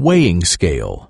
weighing scale.